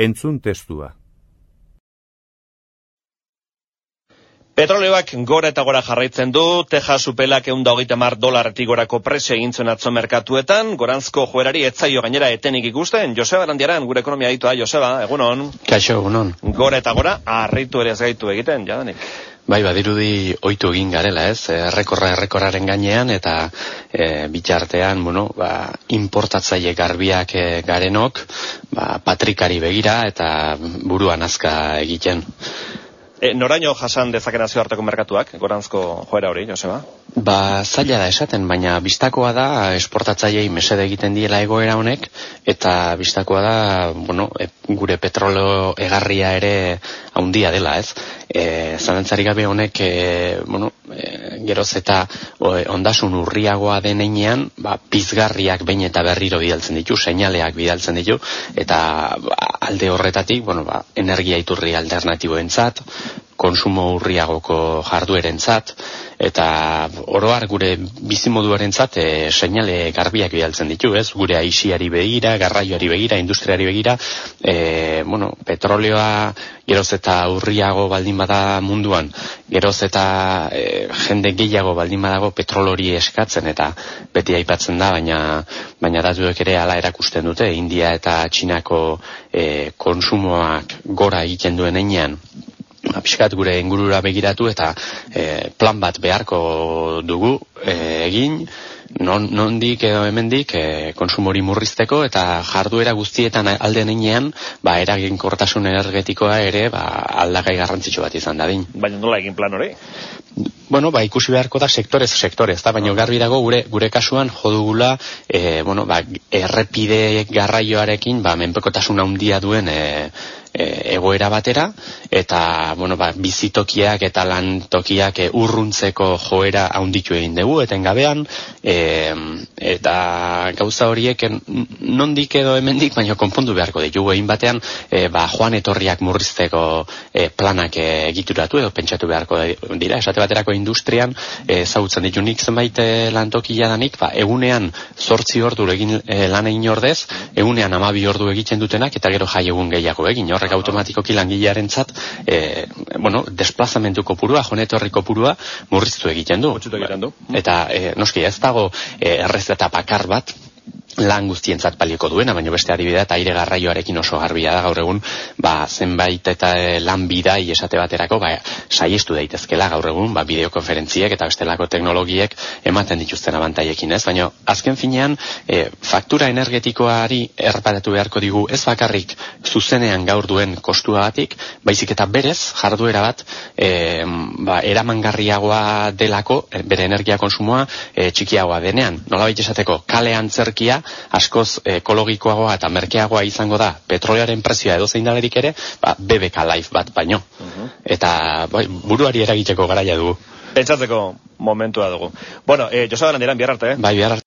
Entzun testua. Petroleoak gora eta gora jarraitzen du, Texas upelak eunda hogeita mar dolarretik gorako presio egin zuen atzo merkatuetan, gorantzko joerari etzaio gainera etenik ikusten, Joseba Landiaran, gure ekonomia ditua, Joseba, egunon? Kaixo, egunon. Gora eta gora, arritu ere ez gaitu egiten, jadanik. Bai, badirudi oitu egin garela, ez? Errekorra errekorraren gainean eta e, bitxartean, bueno, ba, importatzaile garbiak e, garenok, ba, patrikari begira eta buruan azka egiten. E, noraino jasan dezaken harteko merkatuak, gorantzko joera hori, Joseba? Ba, zaila da esaten, baina bistakoa da esportatzailei mesede egiten diela egoera honek, eta bistakoa da, bueno, e, gure petrolo egarria ere haundia dela, ez? E, Zalantzari gabe honek, e, bueno, e, geroz eta ondasun urriagoa denean, ba, pizgarriak bain eta berriro bidaltzen ditu, seinaleak bidaltzen ditu, eta ba, alde horretatik, bueno, ba, energia iturri alternatiboentzat, konsumo urriagoko jarduerentzat eta oroar gure bizimoduarentzat e, seinale garbiak bidaltzen ditu, ez? Gure aisiari begira, garraioari begira, industriari begira, e, bueno, petroleoa geroz eta urriago baldin bada munduan, geroz eta e, jende gehiago baldin badago petrolori eskatzen eta beti aipatzen da, baina baina datuek ere hala erakusten dute, India eta Txinako e, konsumoak gora egiten duen einean, apiskat gure ingurura begiratu eta e, plan bat beharko dugu e, egin non, nondik edo hemendik e, konsumori murrizteko eta jarduera guztietan aldean inean ba, eraginkortasun energetikoa ere ba, aldagai garrantzitsu bat izan dadin. Baina nola egin plan hori? Bueno, ba, ikusi beharko da sektorez, sektorez, da, baina garbi dago gure gure kasuan jodugula, e, bueno, ba, errepide garraioarekin, ba, menpekotasun handia duen e, e, egoera batera eta bueno ba bizitokiak eta lantokiak e, urruntzeko joera handitu egin dugu etengabean e, eta gauza horiek nondik edo hemendik baina konpondu beharko ditugu. Egin batean e, ba joan etorriak murrizteko e, planak egituratu edo pentsatu beharko dira. Esate baterako industrian e, zautzen ditu nik zenbait e, lantokia danik ba egunean 8 ordu egin e, lan egin ordez egunean 12 ordu egiten dutenak eta gero jai egun gehiago egin horrek automatikoki langilearen zat, e, bueno, desplazamentu kopurua, jonetorri kopurua, murriztu egiten du. Eta, e, noski, ez dago e, errezeta pakar bat, lan guztientzat balioko duena, baina beste adibidea eta aire garraioarekin oso garbia da gaur egun, ba, zenbait eta e, lan bidai esate baterako, ba, saiestu daitezkela gaur egun, ba, bideokonferentziek eta bestelako teknologiek ematen dituzten abantaiekin ez, baina azken finean, e, faktura energetikoari erreparatu beharko digu ez bakarrik zuzenean gaur duen kostuagatik, baizik eta berez, jarduera bat, e, ba, eramangarriagoa delako, e, bere energia konsumoa e, txikiagoa denean. Nola esateko, kale antzerkia, askoz ekologikoagoa eta merkeagoa izango da petrolearen prezioa edo zein dalerik ere, ba, BBK Life bat baino. Mhm. Eta bai, buruari eragiteko garaia dugu. Pentsatzeko momentua dugu. Bueno, eh, Joseba Landeran, bihar arte, eh? Bai, bihar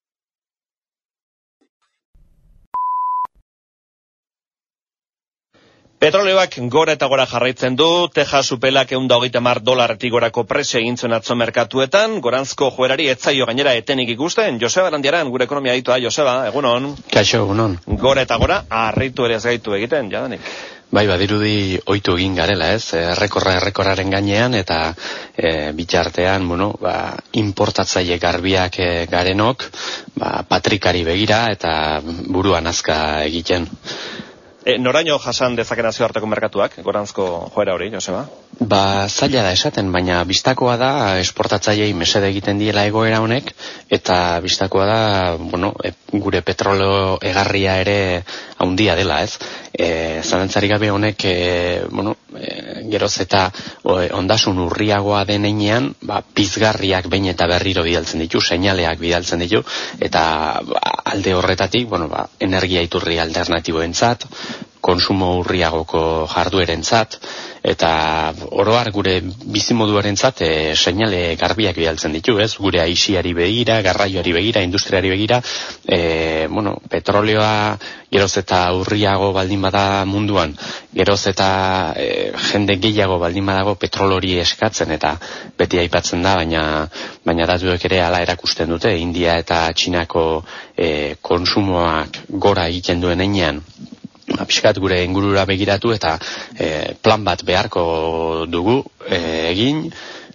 Petroleoak gora eta gora jarraitzen du, Texas upelak eunda hogeita mar dolarretik gorako presio egin zuen atzo merkatuetan, gorantzko joerari etzaio gainera etenik ikusten, Joseba Randiaran, gure ekonomia ditua, Joseba, egunon? Kaixo, egunon. Gora eta gora, arritu ere ez gaitu egiten, jadanik. Bai, badirudi oitu egin garela, ez? Errekorra errekorraren gainean eta e, bitxartean, bueno, ba, importatzaile garbiak e, garenok, ba, patrikari begira eta buruan azka egiten. E, noraino jasan dezaken harteko merkatuak, gorantzko joera hori, Joseba? Ba, zaila da esaten, baina bistakoa da esportatzailei mesede egiten diela egoera honek, eta bistakoa da, bueno, e, gure petrolo egarria ere haundia dela, ez? E, zalantzari gabe honek, e, bueno, e, geroz eta ondasun urriagoa denean, ba, pizgarriak bain eta berriro bidaltzen ditu, seinaleak bidaltzen ditu, eta ba, alde horretatik, bueno, ba, energia iturri alternatiboentzat, konsumo urriagoko jarduerentzat eta oroar gure bizimoduarentzat e, seinale garbiak bidaltzen ditu, ez? Gure aisiari begira, garraioari begira, industriari begira, e, bueno, petroleoa geroz eta urriago baldin bada munduan, geroz eta e, jende gehiago baldin badago petrolori eskatzen eta beti aipatzen da, baina baina datuek ere hala erakusten dute, India eta Txinako e, konsumoak gora egiten duen einean, ba, pixkat gure ingurura begiratu eta e, plan bat beharko dugu e, egin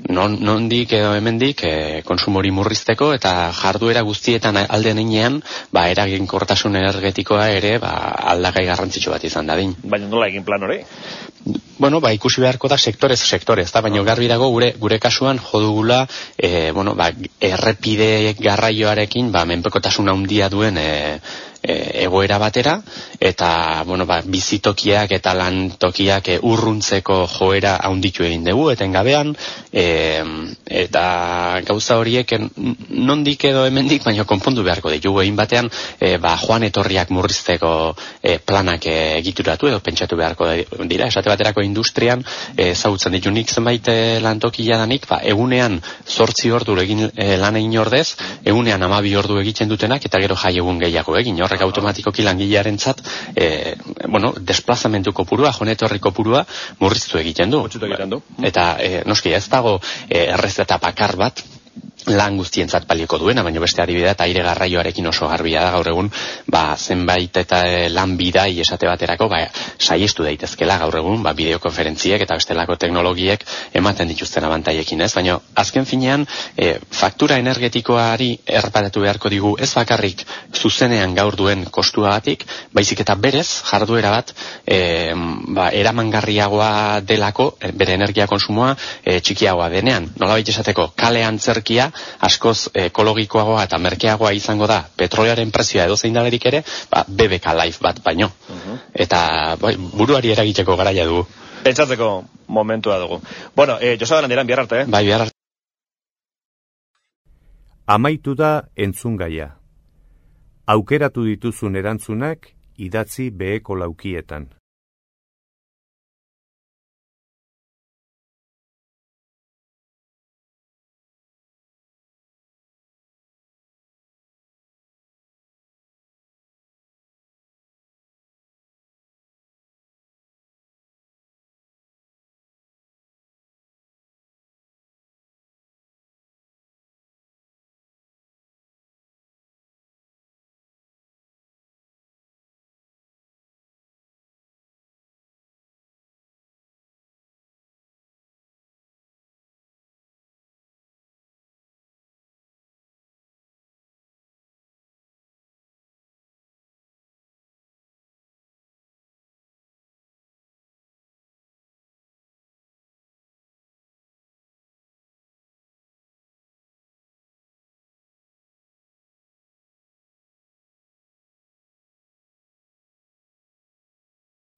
non, nondik edo hemendik e, konsumori murrizteko eta jarduera guztietan alden inean ba, eraginkortasun energetikoa ere ba, aldagai garrantzitsu bat izan dadin. Baina nola egin plan hori? Bueno, ba, ikusi beharko da sektorez sektorez, da, baina garbi dago gure gure kasuan jodugula e, bueno, ba, errepide garraioarekin ba, menpekotasun handia duen e, e, egoera batera eta bueno ba bizitokiak eta lantokiak e, urruntzeko joera handitu egin dugu etengabean e, eta gauza horiek nondik edo hemendik baino konpondu beharko ditugu. Egin batean e, ba joan etorriak murrizteko e, planak egituratu edo pentsatu beharko dira. Esate baterako industrian e, zautzen ditu nik zenbait e, lantokia danik ba egunean 8 ordu egin e, lan egin ordez egunean 12 ordu egiten dutenak eta gero jai egun gehiago egin horrek automatikoki langilearen zat, e, bueno, desplazamentu kopurua, jonetorri kopurua, murriztu egiten du. Eta, e, noski, ez dago e, errezeta pakar bat, lan guztientzat balioko duena, baina beste adibidea eta aire garraioarekin oso garbia da gaur egun, ba, zenbait eta e, lan bidai esate baterako, ba, saiestu daitezkela gaur egun, ba, bideokonferentziek eta bestelako teknologiek ematen dituzten abantaiekin ez, baina azken finean, e, faktura energetikoari erreparatu beharko digu ez bakarrik zuzenean gaur duen kostuagatik, baizik eta berez, jarduera bat, e, ba, eramangarriagoa delako, e, bere energia konsumoa e, txikiagoa denean, nola esateko, kale antzerkia, askoz ekologikoagoa eta merkeagoa izango da petrolearen prezioa edo zein ere, ba, BBK Life bat baino. Mhm. Eta bai, buruari eragiteko garaia dugu. Pentsatzeko momentua dugu. Bueno, eh, Joseba Landeran, bihar arte, eh? Bai, bihar arte. Amaitu da entzungaia. Aukeratu dituzun erantzunak idatzi beheko laukietan.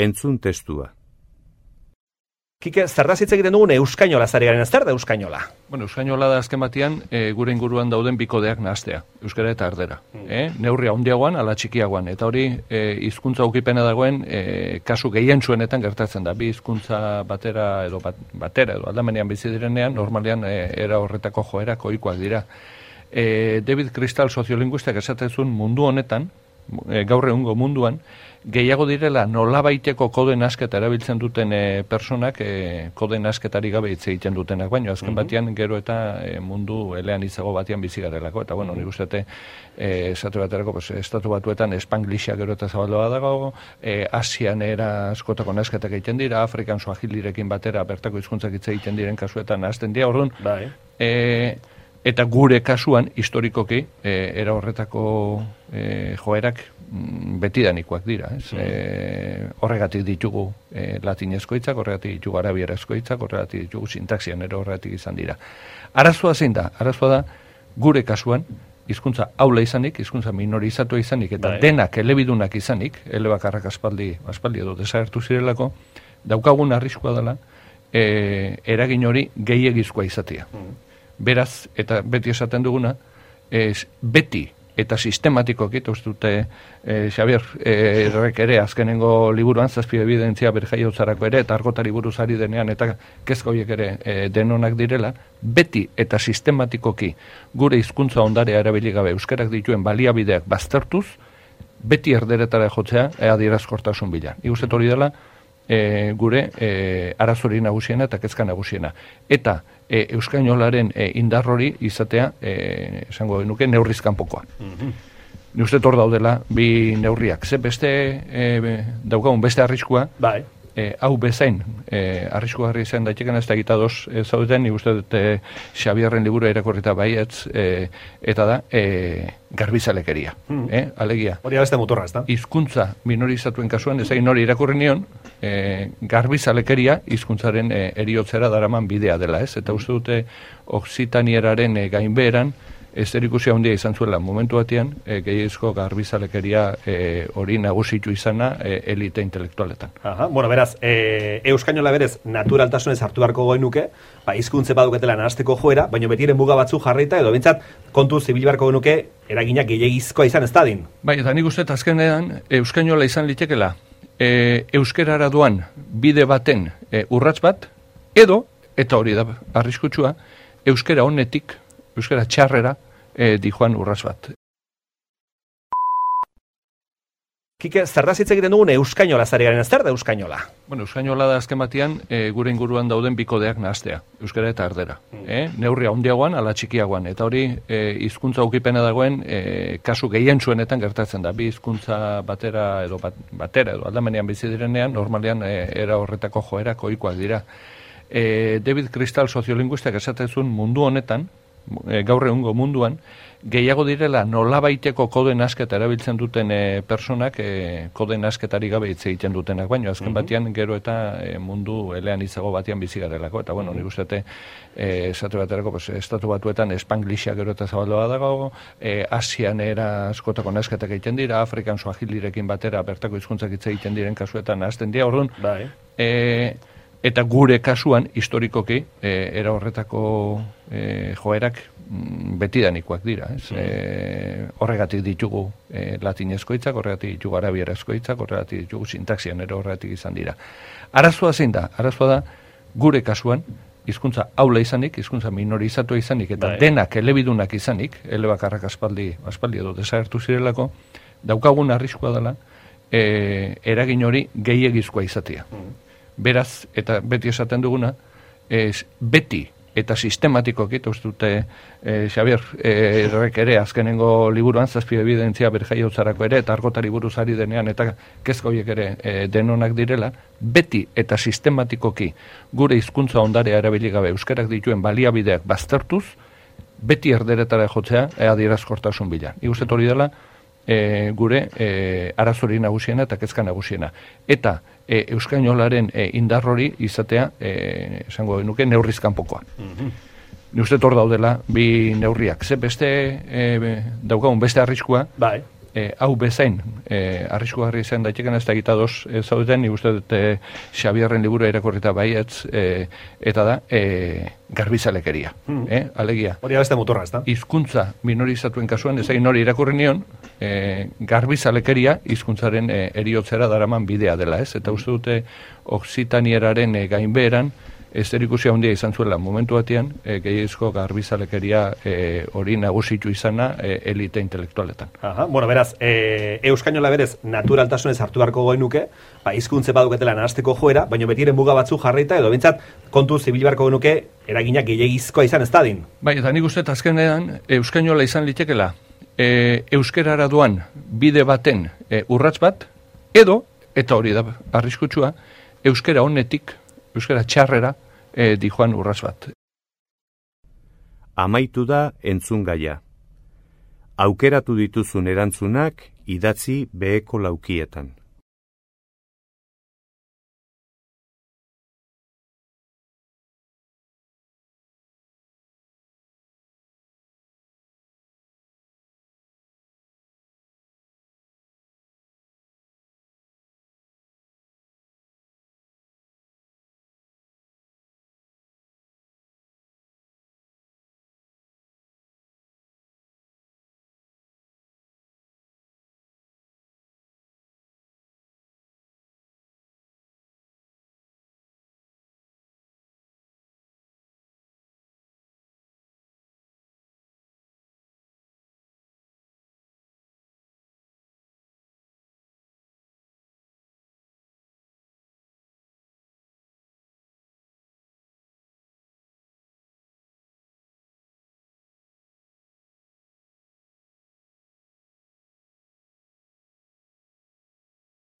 Entzun testua. Kike, zer da zitze egiten dugun euskainola zari garen, zer da euskainola? Bueno, euskainola da azken batean e, gure inguruan dauden bikodeak nahaztea, euskara eta ardera. Mm. E, neurria handiagoan, ala txikiagoan, eta hori e, hizkuntza ukipena dagoen e, kasu gehien zuenetan gertatzen da. Bi hizkuntza batera edo bat, batera edo aldamenean bizi direnean, normalean e, era horretako joera koikoak dira. E, David Crystal soziolinguistak esatezun mundu honetan, gaur egungo munduan, gehiago direla nolabaiteko koden asketa erabiltzen duten e, personak e, koden asketari gabe hitz egiten dutenak, baina azken mhm. batean gero eta e, mundu elean izago batean bizi garelako, eta bueno, nik uste e, esatu baterako, pues, estatu batuetan espanglisa gero eta zabaldoa dago, e, asian era askotako nasketak egiten dira, Afrikan suahilirekin batera bertako hizkuntzak hitz egiten diren kasuetan azten dira, orduan, bai. e, eta gure kasuan, historikoki, e, era horretako e, joerak Mm, betidanikoak dira, ez? Mm. horregatik ditugu e, latinezko hitzak, horregatik ditugu arabierazko hitzak, horregatik ditugu sintaxian ere horregatik izan dira. Arazoa zein da? Arazoa da gure kasuan hizkuntza aula izanik, hizkuntza minorizatu izanik eta bai. denak elebidunak izanik, elebakarrak aspaldi, aspaldi edo desagertu zirelako, daukagun arriskoa dela e, eragin hori gehiegizkoa izatea. Mm. Beraz, eta beti esaten duguna, ez, beti eta sistematikoki, uste dute e, Xabier e, errek ere azkenengo liburuan zazpi evidentzia berjaiotzarako ere, eta argotari buruzari denean, eta kezkoiek ere e, denonak direla, beti eta sistematikoki gure hizkuntza ondarea erabili gabe euskerak dituen baliabideak baztertuz, beti erderetara jotzea ea dirazkortasun bila. Iguzet hori dela, e, gure e, arazori nagusiena eta kezka nagusiena. Eta e, euskainolaren e, indarrori izatea, e, esango nuke, neurrizkan pokoa. Mm -hmm. Ni uste daudela bi neurriak. Ze beste e, daukagun beste arriskua, bai e, hau bezain e, arriskugarri izan daiteken ez da gita dos e, zauden, ni uste dute Xabierren liburu irakorrita baietz e, eta da e, garbizalekeria. Hmm. E, alegia. Hori abeste motorra, ez da? Izkuntza minorizatuen kasuan, ez egin hori irakurri nion, e, garbizalekeria izkuntzaren e, eriotzera daraman bidea dela, ez? Eta uste dute oksitanieraren e, gainberan, ez erikusia handia izan zuela momentu batean, e, gehiezko garbizalekeria e, hori nagusitu izana e, elite intelektualetan. Aha, bueno, beraz, e, euskainola berez naturaltasunez hartu beharko goen nuke, ba, izkuntze baduketela nahazteko joera, baina betiren muga batzu jarrita, edo bintzat, kontu zibil beharko nuke, eraginak gehiagizkoa izan ez dadin. Bai, eta nik uste, azkenean, euskainola izan litekela, e, euskerara duan bide baten e, urratz bat, edo, eta hori da arriskutsua, euskera honetik, euskara txarrera e, dijoan urraz bat. Kike, zer da egiten dugun euskainola zari garen, zer da euskainola? Bueno, euskainola da azken batean e, gure inguruan dauden bikodeak nahaztea, euskara eta ardera. Mm. E, neurria handiagoan, ala txikiagoan, eta hori e, hizkuntza ukipena dagoen e, kasu gehien zuenetan gertatzen da. Bi hizkuntza batera edo bat, batera edo aldamenean bizi direnean, normalean e, era horretako joera koikoak dira. E, David Crystal soziolinguistak esatezun mundu honetan, e, gaur egungo munduan, gehiago direla nolabaiteko koden asketa erabiltzen duten e, personak e, koden asketari gabe hitz egiten dutenak, baina azken mhm. batean gero eta e, mundu elean izago batean bizi garelako, eta bueno, nik uste e, baterako, pues, estatu batuetan espanglisa gero eta zabaldoa dago, e, asian era askotako nasketak egiten dira, Afrikan suahilirekin batera bertako hizkuntzak hitz egiten diren kasuetan azten dira, orduan, bai. e, eta gure kasuan historikoki e, era horretako e, joerak mm, betidanikoak dira, ez? E, horregatik ditugu e, latinezko hitzak, horregatik ditugu arabierazko hitzak, horregatik ditugu sintaxian ere horregatik izan dira. Arazoa zein da? Arazoa da gure kasuan hizkuntza aula izanik, hizkuntza minorizatu izanik eta bai. denak elebidunak izanik, elebakarrak aspaldi, aspaldi edo desagertu zirelako, daukagun arriskoa dela, e, eragin hori gehiegizkoa izatea. Mm. Beraz, eta beti esaten duguna, ez, beti eta sistematikoki, eta dute e, Xabier e, errek ere azkenengo liburuan zazpi evidentzia berjaiotzarako ere, eta argotari buruzari denean, eta kezkoiek ere e, denonak direla, beti eta sistematikoki gure hizkuntza ondarea erabili gabe euskerak dituen baliabideak baztertuz, beti erderetara jotzea ea dirazkortasun bila. Iguzet hori dela, e, gure e, arazori nagusiena eta kezka nagusiena. Eta e, euskainolaren e, indarrori izatea, e, esango nuke, neurrizkan pokoa. Mm -hmm. Ni uste tor daudela bi neurriak. Ze beste e, daukagun beste arriskua, bai. E, hau bezain, e, arriskugarri izan daiteken ez da gita dos e, zaudeten, nik uste dut e, Xabierren liburu irakurrita baietz, e, eta da, e, garbizalekeria, hmm. e, alegia. Hori abeste motorra, ez da? Izkuntza minorizatuen kasuan, ez egin hori irakurri nion, e, garbizalekeria izkuntzaren e, eriotzera daraman bidea dela, ez? Eta uste dute, oksitanieraren e, gainbeheran, ez ikusi handia izan zuela momentu batean, e, gehiagizko garbizalekeria e, hori nagusitu izana e, elite intelektualetan. Aha, bueno, beraz, e, euskainola berez naturaltasunez hartu beharko goen nuke, ba, izkuntze baduketela nahazteko joera, baina betiren muga batzu jarrita, edo bintzat, kontu zibil beharko nuke, eraginak gehiagizkoa izan ez dadin. Bai, eta nik uste azkenean, euskainola izan litekela, e, euskerara duan bide baten e, urratz bat, edo, eta hori da arriskutsua, euskera honetik euskara txarrera e, dijoan urraz bat. Amaitu da entzun gaia. Aukeratu dituzun erantzunak idatzi beheko laukietan.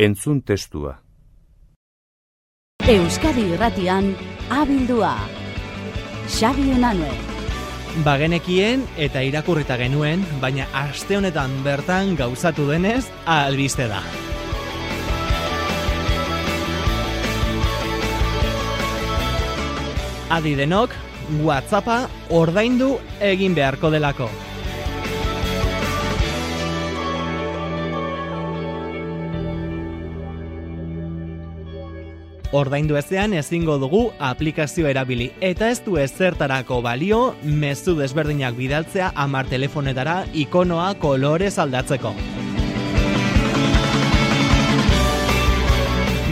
Entzun testua. Euskadi irratian abildua. Xabi Unanue. Bagenekien eta irakurrita genuen, baina aste honetan bertan gauzatu denez, albiste da. Adi denok, WhatsAppa ordaindu egin beharko delako. Ordaindu ezean ezingo dugu aplikazio erabili eta ez du ezertarako balio mezu desberdinak bidaltzea amar telefonetara ikonoa kolorez aldatzeko.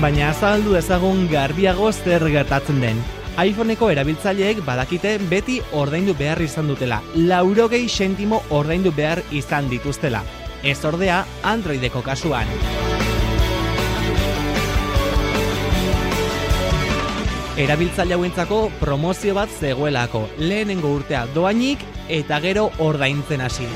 Baina azaldu ezagun garbiago zer gertatzen den. iPhoneko erabiltzaileek badakite beti ordaindu behar izan dutela, laurogei sentimo ordaindu behar izan dituztela. Ez ordea Androideko kasuan. Erabiltzaile hauentzako promozio bat zegoelako, lehenengo urtea doainik eta gero ordaintzen hasi.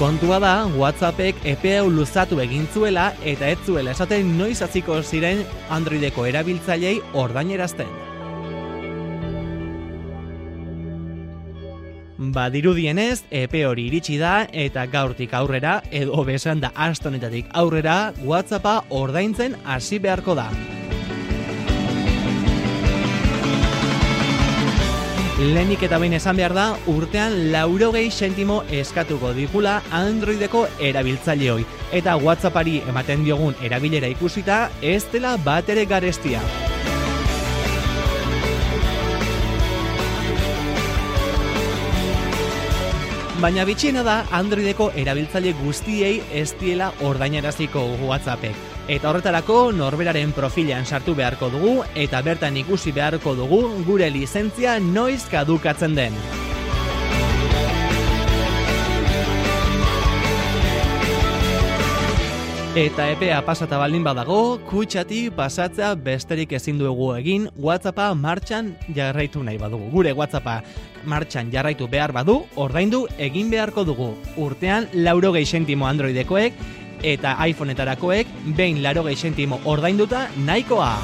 Kontua da, WhatsAppek EPE luzatu egin zuela eta ez zuela esaten noiz hasiko ziren Androideko erabiltzailei ordainerazten. Badirudienez, epe hori iritsi da eta gaurtik aurrera edo besan da astonetatik aurrera WhatsAppa ordaintzen hasi beharko da. Lehenik eta behin esan behar da, urtean laurogei sentimo eskatuko digula Androideko erabiltzaileoi. Eta WhatsAppari ematen diogun erabilera ikusita, ez dela bat ere garestia. Baina bitxiena da Androideko erabiltzaile guztiei ez diela ordainaraziko WhatsAppek. Eta horretarako norberaren profilean sartu beharko dugu eta bertan ikusi beharko dugu gure lizentzia noiz kadukatzen den. Eta epea pasata baldin badago, kutsati pasatzea besterik ezin dugu egin WhatsAppa martxan jarraitu nahi badugu. Gure WhatsAppa martxan jarraitu behar badu, ordaindu egin beharko dugu. Urtean, lauro gehi sentimo Androidekoek eta iPhoneetarakoek behin laro gehi sentimo ordainduta nahikoa.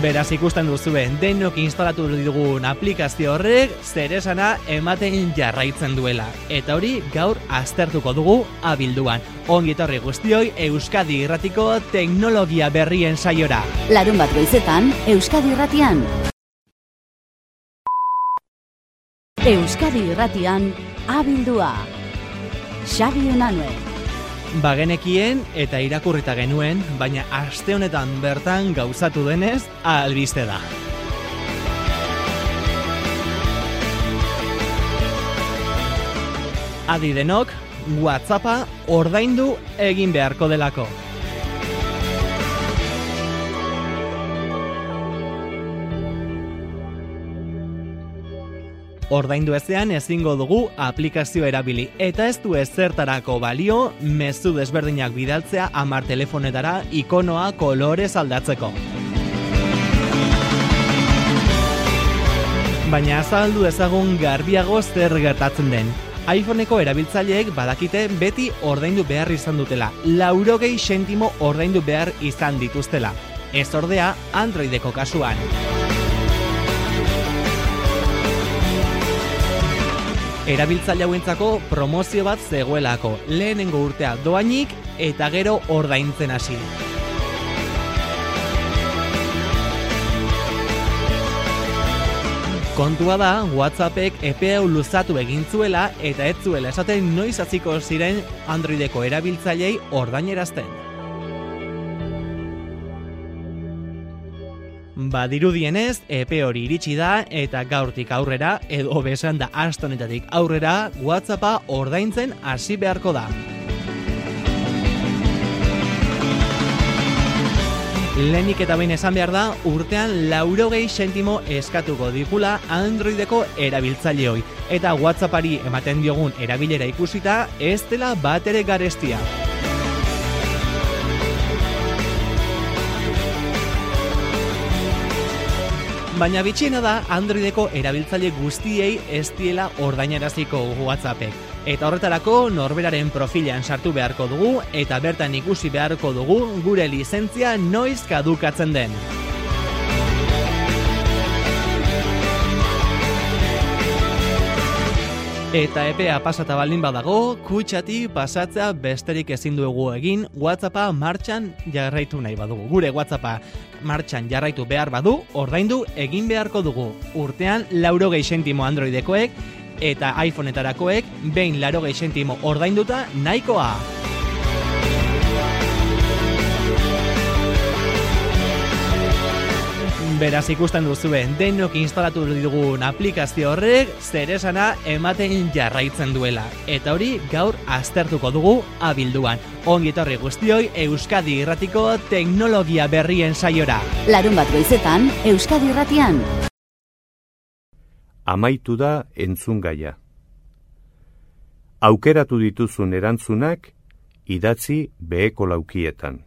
Beraz ikusten duzue, denok instalatu dugun aplikazio horrek zeresana ematen jarraitzen duela. Eta hori gaur aztertuko dugu abilduan. Ongi etorri guztioi Euskadi Irratiko teknologia berrien saiora. Larun bat goizetan, Euskadi Irratian. Euskadi Irratian, abildua. Xabi Unanue. Bagenekien eta irakurrita genuen, baina aste honetan bertan gauzatu denez, albiste da. Adi denok, WhatsAppa ordaindu egin beharko delako. Ordaindu ezean ezingo dugu aplikazio erabili eta ez du ezertarako balio mezu desberdinak bidaltzea hamar telefonetara ikonoa kolorez aldatzeko. Baina azaldu ezagun garbiago zer gertatzen den. iPhoneko erabiltzaileek badakite beti ordaindu behar izan dutela, laurogei sentimo ordaindu behar izan dituztela. Ez ordea Androideko kasuan. Erabiltzaile hauentzako promozio bat zegoelako, lehenengo urtea doainik eta gero ordaintzen hasi. Kontua da, WhatsAppek epe hau luzatu egin zuela eta ez zuela esaten noiz hasiko ziren Androideko erabiltzailei ordainerazten. Badirudienez, epe hori iritsi da eta gaurtik aurrera edo besan da astonetatik aurrera WhatsAppa ordaintzen hasi beharko da. Lehenik eta behin esan behar da, urtean laurogei sentimo eskatuko digula Androideko erabiltzaileoi. Eta WhatsAppari ematen diogun erabilera ikusita, ez dela bat ere garestia. Baina bitxiena da Androideko erabiltzaile guztiei ez diela ordainaraziko WhatsAppek. Eta horretarako norberaren profilean sartu beharko dugu eta bertan ikusi beharko dugu gure lizentzia noiz kadukatzen den. Eta epea pasata baldin badago, kutsati pasatzea besterik ezin dugu egin WhatsAppa martxan jarraitu nahi badugu. Gure WhatsAppa martxan jarraitu behar badu, ordaindu egin beharko dugu. Urtean, lauro sentimo Androidekoek eta iPhoneetarakoek behin laro sentimo ordainduta nahikoa. Beraz ikusten duzue, denok instalatu dugun aplikazio horrek zeresana ematen jarraitzen duela. Eta hori gaur aztertuko dugu abilduan. Ongi etorri guztioi Euskadi Irratiko teknologia berrien saiora. Larun bat goizetan, Euskadi Irratian. Amaitu da entzun gaia. Aukeratu dituzun erantzunak idatzi beheko laukietan.